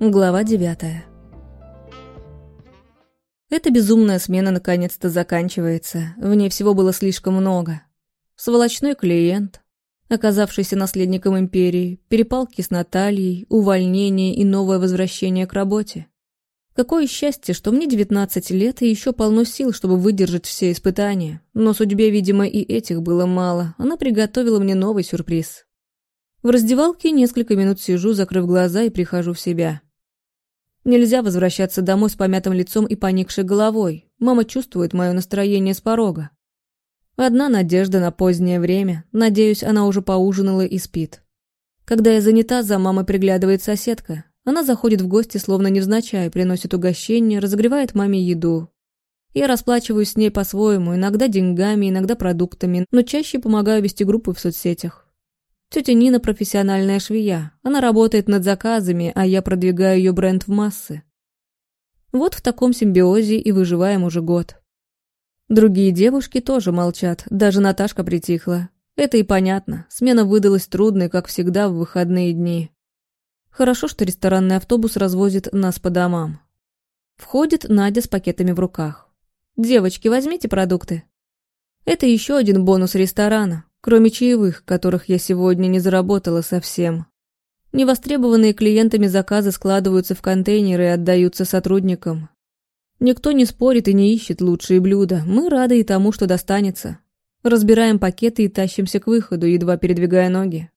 Глава девятая. Эта безумная смена наконец-то заканчивается. В ней всего было слишком много. Сволочной клиент, оказавшийся наследником империи, перепалки с Натальей, увольнение и новое возвращение к работе. Какое счастье, что мне 19 лет и еще полно сил, чтобы выдержать все испытания. Но судьбе, видимо, и этих было мало. Она приготовила мне новый сюрприз. В раздевалке несколько минут сижу, закрыв глаза и прихожу в себя. Нельзя возвращаться домой с помятым лицом и поникшей головой. Мама чувствует мое настроение с порога. Одна надежда на позднее время. Надеюсь, она уже поужинала и спит. Когда я занята, за мамой приглядывает соседка. Она заходит в гости, словно невзначай, приносит угощение, разогревает маме еду. Я расплачиваюсь с ней по-своему, иногда деньгами, иногда продуктами, но чаще помогаю вести группы в соцсетях. Тетя Нина профессиональная швея. Она работает над заказами, а я продвигаю ее бренд в массы. Вот в таком симбиозе и выживаем уже год. Другие девушки тоже молчат, даже Наташка притихла. Это и понятно, смена выдалась трудной, как всегда, в выходные дни. Хорошо, что ресторанный автобус развозит нас по домам. Входит Надя с пакетами в руках. «Девочки, возьмите продукты». Это еще один бонус ресторана кроме чаевых, которых я сегодня не заработала совсем. Невостребованные клиентами заказы складываются в контейнеры и отдаются сотрудникам. Никто не спорит и не ищет лучшие блюда, мы рады и тому, что достанется. Разбираем пакеты и тащимся к выходу, едва передвигая ноги.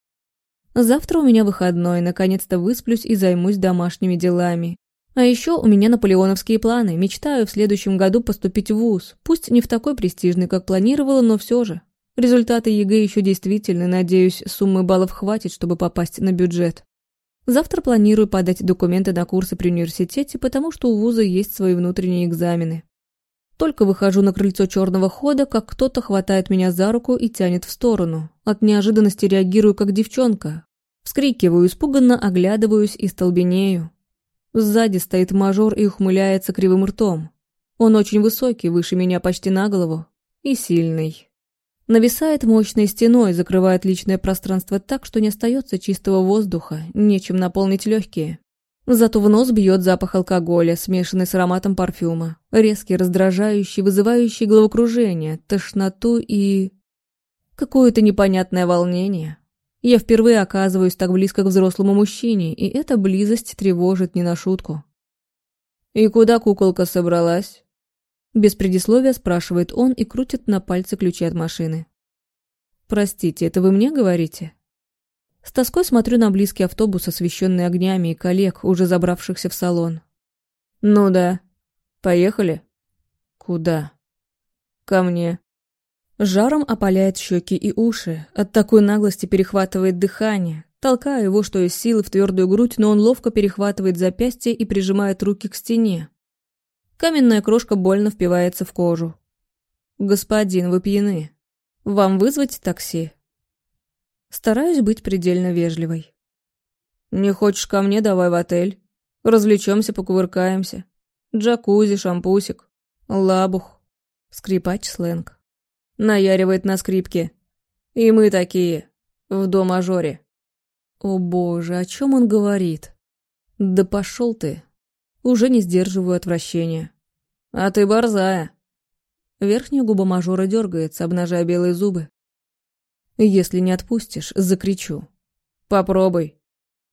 Завтра у меня выходной, наконец-то высплюсь и займусь домашними делами. А еще у меня наполеоновские планы, мечтаю в следующем году поступить в ВУЗ, пусть не в такой престижный, как планировала, но все же. Результаты ЕГЭ еще действительны, надеюсь, суммы баллов хватит, чтобы попасть на бюджет. Завтра планирую подать документы на курсы при университете, потому что у вуза есть свои внутренние экзамены. Только выхожу на крыльцо черного хода, как кто-то хватает меня за руку и тянет в сторону. От неожиданности реагирую, как девчонка. Вскрикиваю, испуганно оглядываюсь и столбенею. Сзади стоит мажор и ухмыляется кривым ртом. Он очень высокий, выше меня почти на голову. И сильный. Нависает мощной стеной, закрывает личное пространство так, что не остается чистого воздуха, нечем наполнить легкие. Зато в нос бьет запах алкоголя, смешанный с ароматом парфюма. Резкий, раздражающий, вызывающий головокружение, тошноту и... Какое-то непонятное волнение. Я впервые оказываюсь так близко к взрослому мужчине, и эта близость тревожит не на шутку. «И куда куколка собралась?» Без предисловия спрашивает он и крутит на пальце ключи от машины. «Простите, это вы мне говорите?» С тоской смотрю на близкий автобус, освещенный огнями, и коллег, уже забравшихся в салон. «Ну да. Поехали?» «Куда?» «Ко мне». Жаром опаляет щеки и уши, от такой наглости перехватывает дыхание. Толкаю его, что из силы, в твердую грудь, но он ловко перехватывает запястье и прижимает руки к стене, Каменная крошка больно впивается в кожу. «Господин, вы пьяны. Вам вызвать такси?» Стараюсь быть предельно вежливой. «Не хочешь ко мне, давай в отель. Развлечемся, покувыркаемся. Джакузи, шампусик, лабух». Скрипач сленг. Наяривает на скрипке. «И мы такие. В до-мажоре». О боже, о чем он говорит? Да пошел ты. Уже не сдерживаю отвращения. «А ты борзая!» Верхняя губа мажора дергается, обнажая белые зубы. «Если не отпустишь, закричу. Попробуй!»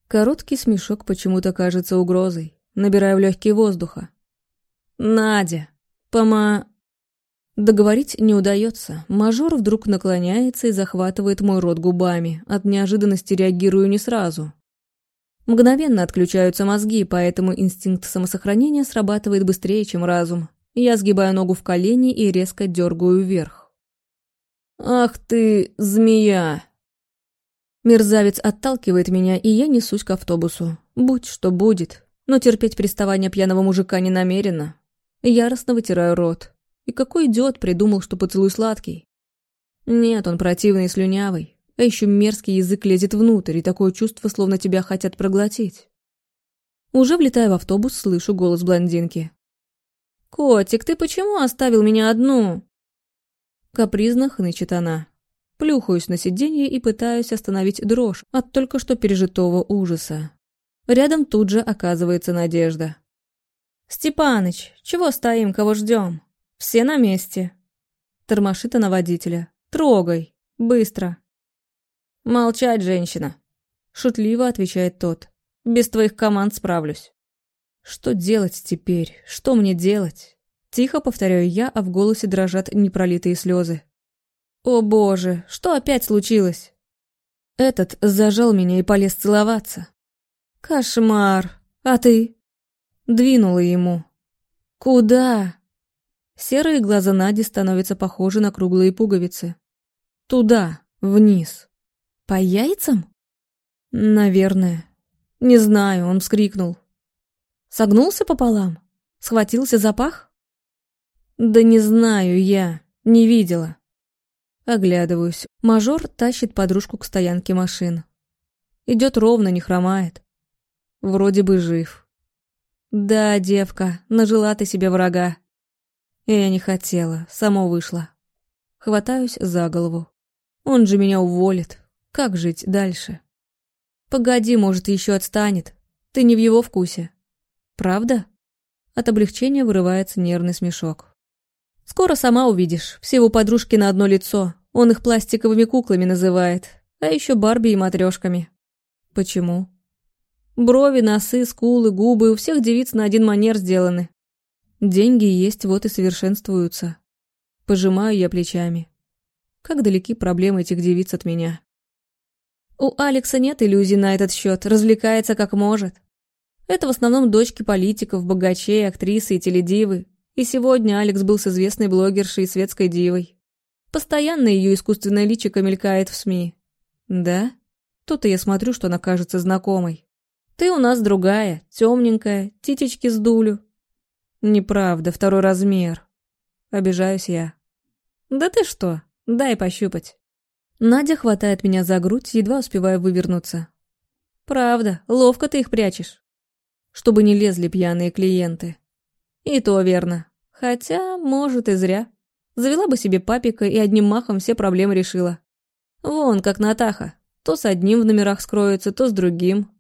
Короткий смешок почему-то кажется угрозой. Набираю в легкие воздуха. «Надя! Пома...» Договорить не удается. Мажор вдруг наклоняется и захватывает мой рот губами. От неожиданности реагирую не сразу. Мгновенно отключаются мозги, поэтому инстинкт самосохранения срабатывает быстрее, чем разум. Я сгибаю ногу в колени и резко дергаю вверх. «Ах ты, змея!» Мерзавец отталкивает меня, и я несусь к автобусу. Будь что будет, но терпеть приставание пьяного мужика не намерена. Яростно вытираю рот. И какой идиот придумал, что поцелуй сладкий? Нет, он противный и слюнявый а еще мерзкий язык лезет внутрь, и такое чувство, словно тебя хотят проглотить. Уже влетая в автобус, слышу голос блондинки. «Котик, ты почему оставил меня одну?» Капризно хнычет она. Плюхаюсь на сиденье и пытаюсь остановить дрожь от только что пережитого ужаса. Рядом тут же оказывается Надежда. «Степаныч, чего стоим, кого ждем? Все на месте». Тормошит она водителя. «Трогай. Быстро». «Молчать, женщина», — шутливо отвечает тот. «Без твоих команд справлюсь». «Что делать теперь? Что мне делать?» Тихо повторяю я, а в голосе дрожат непролитые слезы. «О боже, что опять случилось?» Этот зажал меня и полез целоваться. «Кошмар! А ты?» Двинула ему. «Куда?» Серые глаза Нади становятся похожи на круглые пуговицы. «Туда, вниз. По яйцам?» «Наверное. Не знаю», — он вскрикнул. «Согнулся пополам? Схватился за пах?» «Да не знаю я, не видела». Оглядываюсь. Мажор тащит подружку к стоянке машин. Идет ровно, не хромает. Вроде бы жив. Да, девка, нажила ты себе врага. Я не хотела, само вышло. Хватаюсь за голову. Он же меня уволит. Как жить дальше? Погоди, может, еще отстанет. Ты не в его вкусе. Правда? От облегчения вырывается нервный смешок. Скоро сама увидишь. Все его подружки на одно лицо. Он их пластиковыми куклами называет. А еще Барби и матрешками. Почему? Брови, носы, скулы, губы у всех девиц на один манер сделаны. Деньги есть, вот и совершенствуются. Пожимаю я плечами. Как далеки проблемы этих девиц от меня. У Алекса нет иллюзий на этот счет, развлекается как может. Это в основном дочки политиков, богачей, актрисы и теледивы. И сегодня Алекс был с известной блогершей и светской дивой. Постоянно ее искусственное личико мелькает в СМИ. Да? То-то я смотрю, что она кажется знакомой. Ты у нас другая, темненькая, титечки с дулю. Неправда, второй размер. Обижаюсь я. Да ты что, дай пощупать. Надя хватает меня за грудь, едва успевая вывернуться. Правда, ловко ты их прячешь. Чтобы не лезли пьяные клиенты. И то верно. Хотя, может, и зря. Завела бы себе папика и одним махом все проблемы решила. Вон, как Натаха. То с одним в номерах скроется, то с другим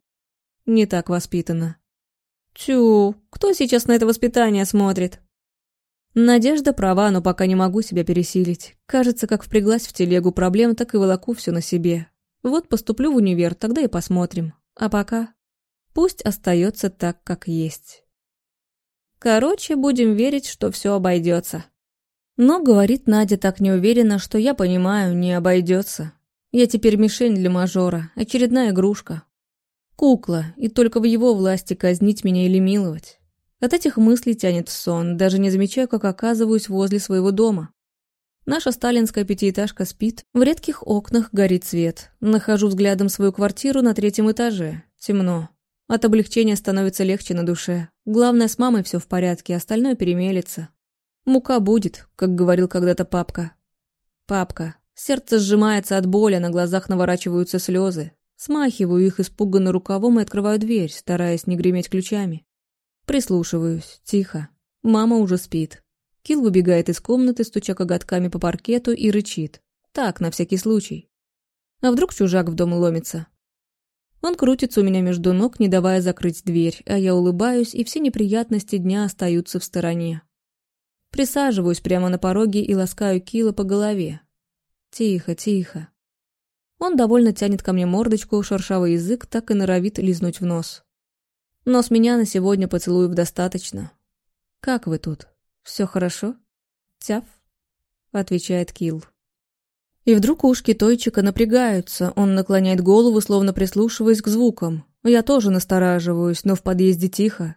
не так воспитана. Тю, кто сейчас на это воспитание смотрит? Надежда права, но пока не могу себя пересилить. Кажется, как впряглась в телегу проблем, так и волоку все на себе. Вот поступлю в универ, тогда и посмотрим. А пока пусть остается так, как есть. Короче, будем верить, что все обойдется. Но, говорит Надя так неуверенно, что я понимаю, не обойдется. Я теперь мишень для мажора, очередная игрушка, Кукла, и только в его власти казнить меня или миловать. От этих мыслей тянет в сон, даже не замечаю, как оказываюсь возле своего дома. Наша сталинская пятиэтажка спит, в редких окнах горит свет. Нахожу взглядом свою квартиру на третьем этаже. Темно. От облегчения становится легче на душе. Главное, с мамой все в порядке, остальное перемелется. Мука будет, как говорил когда-то папка. Папка. Сердце сжимается от боли, на глазах наворачиваются слезы. Смахиваю их испуганно рукавом и открываю дверь, стараясь не греметь ключами. Прислушиваюсь. Тихо. Мама уже спит. Кил выбегает из комнаты, стуча коготками по паркету и рычит. Так, на всякий случай. А вдруг чужак в дом ломится? Он крутится у меня между ног, не давая закрыть дверь, а я улыбаюсь, и все неприятности дня остаются в стороне. Присаживаюсь прямо на пороге и ласкаю Кила по голове. Тихо, тихо. Он довольно тянет ко мне мордочку, шершавый язык так и норовит лизнуть в нос. Но с меня на сегодня поцелуев достаточно. «Как вы тут? Все хорошо?» «Тяф», — отвечает Килл. И вдруг ушки Тойчика напрягаются, он наклоняет голову, словно прислушиваясь к звукам. Я тоже настораживаюсь, но в подъезде тихо.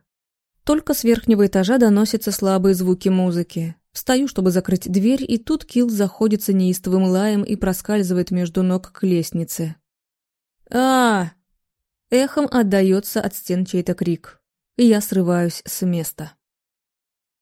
Только с верхнего этажа доносятся слабые звуки музыки. Встаю, чтобы закрыть дверь, и тут Килл заходится неистовым лаем и проскальзывает между ног к лестнице. а, Эхом отдается от стен чей-то крик. И я срываюсь с места.